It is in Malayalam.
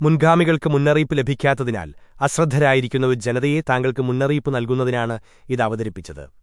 മുൻഗാമികൾക്ക് മുന്നറിയിപ്പ് ലഭിക്കാത്തതിനാൽ അശ്രദ്ധരായിരിക്കുന്ന ഒരു ജനതയെ താങ്കൾക്ക് മുന്നറിയിപ്പ് നൽകുന്നതിനാണ് ഇത് അവതരിപ്പിച്ചത്.